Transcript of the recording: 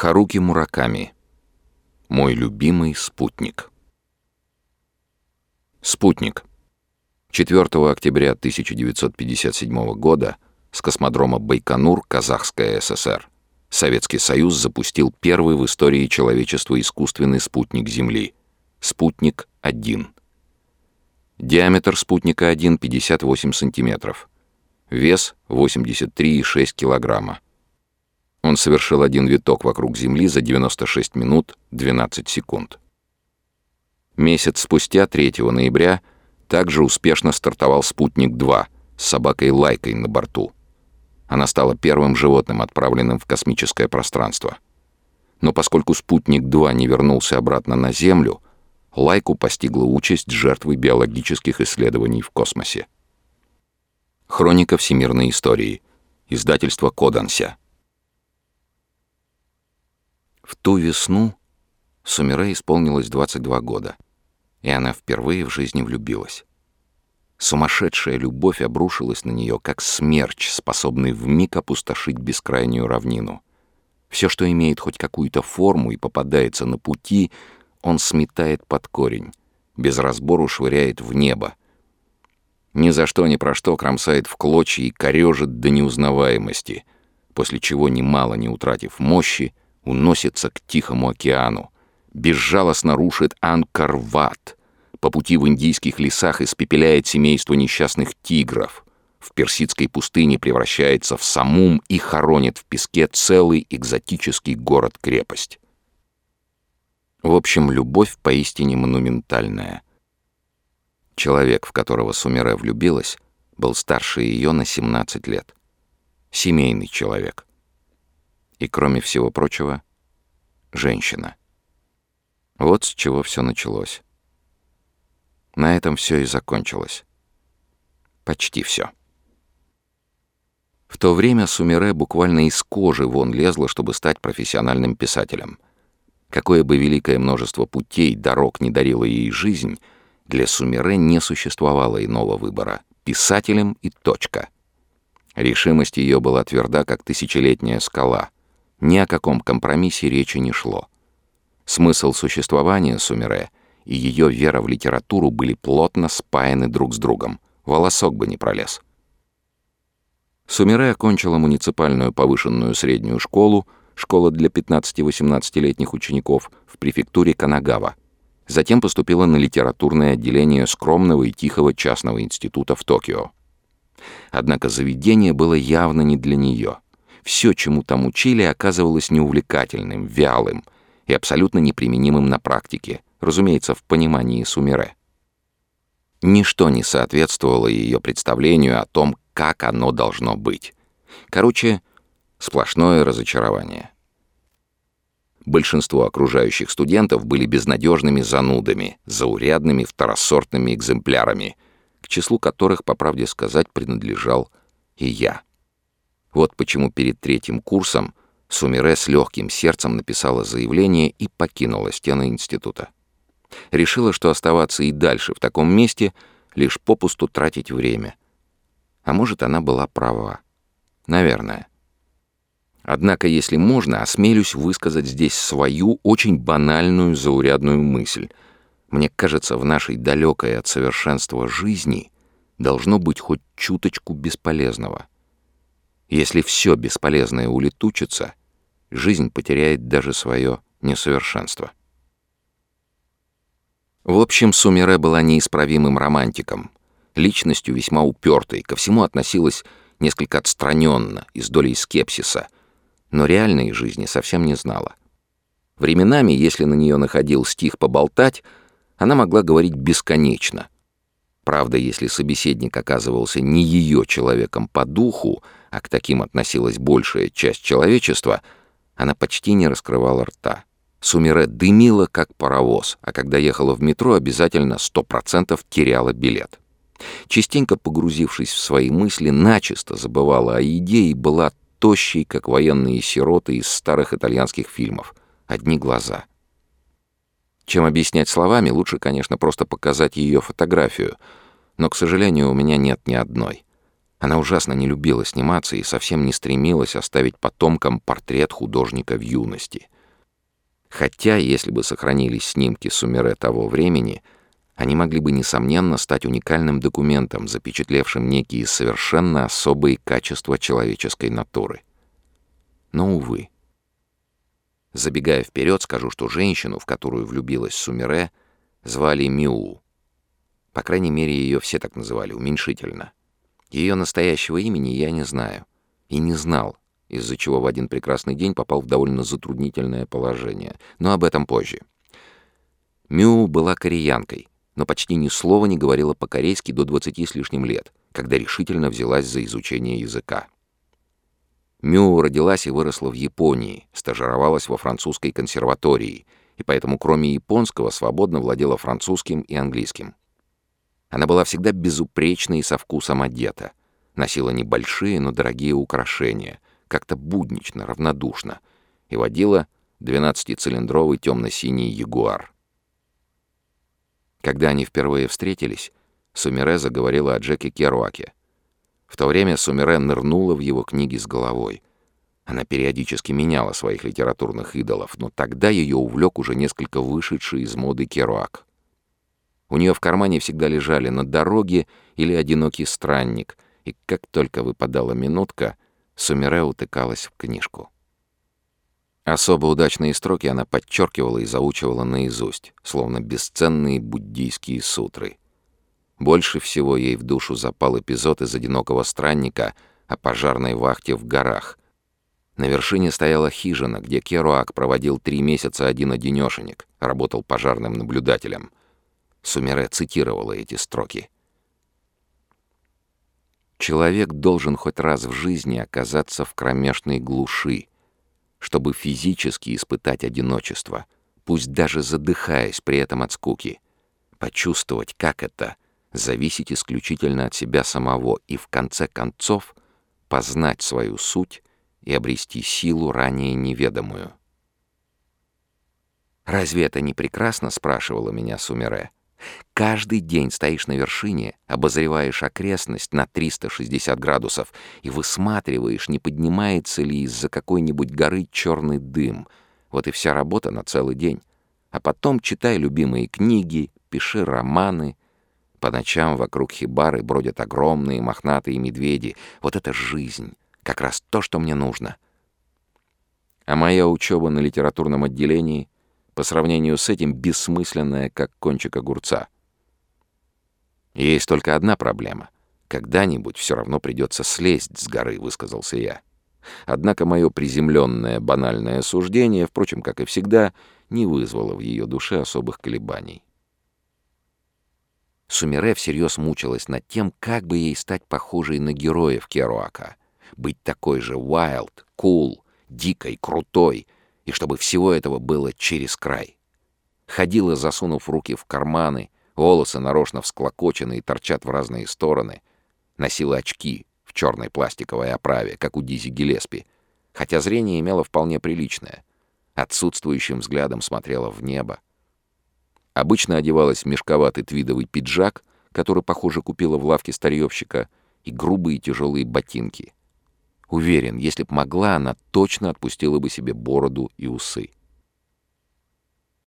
Харуки Мураками. Мой любимый спутник. Спутник. 4 октября 1957 года с космодрома Байконур, Казахская ССР, Советский Союз запустил первый в истории человечества искусственный спутник Земли — «Спутник-1». Диаметр спутника-1 — 58 сантиметров. Вес — 83,6 килограмма. Он совершил один виток вокруг Земли за 96 минут 12 секунд. Месяц спустя, 3 ноября, также успешно стартовал «Спутник-2» с собакой Лайкой на борту. Она стала первым животным, отправленным в космическое пространство. Но поскольку «Спутник-2» не вернулся обратно на Землю, Лайку постигла участь жертвы биологических исследований в космосе. Хроника всемирной истории. Издательство Коданся. В ту весну Сумире исполнилось 22 года, и она впервые в жизни влюбилась. Сумасшедшая любовь обрушилась на нее, как смерч, способный вмиг опустошить бескрайнюю равнину. Все, что имеет хоть какую-то форму и попадается на пути, он сметает под корень, без разбору швыряет в небо. Ни за что ни про что кромсает в клочья и корежит до неузнаваемости, после чего, немало не утратив мощи, уносится к Тихому океану, безжалостно рушит Анкарват, по пути в индийских лесах испепеляет семейство несчастных тигров, в персидской пустыне превращается в самум и хоронит в песке целый экзотический город-крепость. В общем, любовь поистине монументальная. Человек, в которого Сумере влюбилась, был старше ее на 17 лет. Семейный человек и, кроме всего прочего, женщина. Вот с чего все началось. На этом все и закончилось. Почти все. В то время Сумире буквально из кожи вон лезла, чтобы стать профессиональным писателем. Какое бы великое множество путей, дорог не дарила ей жизнь, для Сумире не существовало иного выбора. Писателем и точка. Решимость ее была тверда, как тысячелетняя скала — ни о каком компромиссе речи не шло. Смысл существования Сумере и ее вера в литературу были плотно спаяны друг с другом. Волосок бы не пролез. Сумере окончила муниципальную повышенную среднюю школу, школа для 15-18-летних учеников, в префектуре Канагава. Затем поступила на литературное отделение скромного и тихого частного института в Токио. Однако заведение было явно не для нее — все, чему там учили, оказывалось неувлекательным, вялым и абсолютно неприменимым на практике, разумеется, в понимании Сумире. Ничто не соответствовало ее представлению о том, как оно должно быть. Короче, сплошное разочарование. Большинство окружающих студентов были безнадежными занудами, заурядными второсортными экземплярами, к числу которых, по правде сказать, принадлежал и я. Вот почему перед третьим курсом Сумире с легким сердцем написала заявление и покинула стены института. Решила, что оставаться и дальше в таком месте — лишь попусту тратить время. А может, она была права. Наверное. Однако, если можно, осмелюсь высказать здесь свою очень банальную заурядную мысль. Мне кажется, в нашей далекой от совершенства жизни должно быть хоть чуточку бесполезного — если все бесполезное улетучится, жизнь потеряет даже свое несовершенство. В общем, Сумире была неисправимым романтиком, личностью весьма упертой, ко всему относилась несколько отстраненно и с долей скепсиса, но реальной жизни совсем не знала. Временами, если на нее находил стих поболтать, она могла говорить бесконечно. Правда, если собеседник оказывался не ее человеком по духу, а к таким относилась большая часть человечества, она почти не раскрывала рта. Сумире дымила, как паровоз, а когда ехала в метро, обязательно сто процентов теряла билет. Частенько погрузившись в свои мысли, начисто забывала о еде и была тощей, как военные сироты из старых итальянских фильмов. Одни глаза. Чем объяснять словами, лучше, конечно, просто показать ее фотографию, но, к сожалению, у меня нет ни одной. Она ужасно не любила сниматься и совсем не стремилась оставить потомкам портрет художника в юности. Хотя, если бы сохранились снимки Сумере того времени, они могли бы, несомненно, стать уникальным документом, запечатлевшим некие совершенно особые качества человеческой натуры. Но, увы. Забегая вперед, скажу, что женщину, в которую влюбилась Сумере, звали Миу. По крайней мере, ее все так называли, уменьшительно. Ее настоящего имени я не знаю. И не знал, из-за чего в один прекрасный день попал в довольно затруднительное положение. Но об этом позже. Мю была кореянкой, но почти ни слова не говорила по-корейски до 20 с лишним лет, когда решительно взялась за изучение языка. Мю родилась и выросла в Японии, стажировалась во французской консерватории, и поэтому кроме японского свободно владела французским и английским. Она была всегда безупречна и со вкусом одета. Носила небольшие, но дорогие украшения, как-то буднично, равнодушно, и водила 12-цилиндровый темно-синий ягуар. Когда они впервые встретились, Сумире заговорила о Джеке Керуаке. В то время Сумире нырнула в его книги с головой. Она периодически меняла своих литературных идолов, но тогда ее увлек уже несколько вышедший из моды Керуак. У нее в кармане всегда лежали на дороге или одинокий странник, и как только выпадала минутка, Сумире утыкалась в книжку. Особо удачные строки она подчеркивала и заучивала наизусть, словно бесценные буддийские сутры. Больше всего ей в душу запал эпизод из «Одинокого странника» о пожарной вахте в горах. На вершине стояла хижина, где Керуак проводил три месяца один-одинешенек, работал пожарным наблюдателем — Сумере цитировала эти строки. «Человек должен хоть раз в жизни оказаться в кромешной глуши, чтобы физически испытать одиночество, пусть даже задыхаясь при этом от скуки, почувствовать, как это — зависеть исключительно от себя самого и, в конце концов, познать свою суть и обрести силу, ранее неведомую. «Разве это не прекрасно?» — спрашивала меня Сумере. Каждый день стоишь на вершине, обозреваешь окрестность на 360 градусов и высматриваешь, не поднимается ли из-за какой-нибудь горы черный дым. Вот и вся работа на целый день. А потом читай любимые книги, пиши романы. По ночам вокруг хибары бродят огромные мохнатые медведи. Вот это жизнь. Как раз то, что мне нужно. А моя учеба на литературном отделении — по сравнению с этим бессмысленная, как кончик огурца. Есть только одна проблема. Когда-нибудь все равно придется слезть с горы, высказался я. Однако мое приземленное банальное суждение, впрочем, как и всегда, не вызвало в ее душе особых колебаний. Сумере всерьез мучилась над тем, как бы ей стать похожей на героев Керуака. Быть такой же wild, cool, дикой, крутой — и чтобы всего этого было через край. Ходила, засунув руки в карманы, волосы нарочно всклокочены и торчат в разные стороны. Носила очки в черной пластиковой оправе, как у Дизи Гелеспи, хотя зрение имело вполне приличное. Отсутствующим взглядом смотрела в небо. Обычно одевалась в мешковатый твидовый пиджак, который, похоже, купила в лавке старьевщика, и грубые тяжелые ботинки — Уверен, если б могла, она точно отпустила бы себе бороду и усы.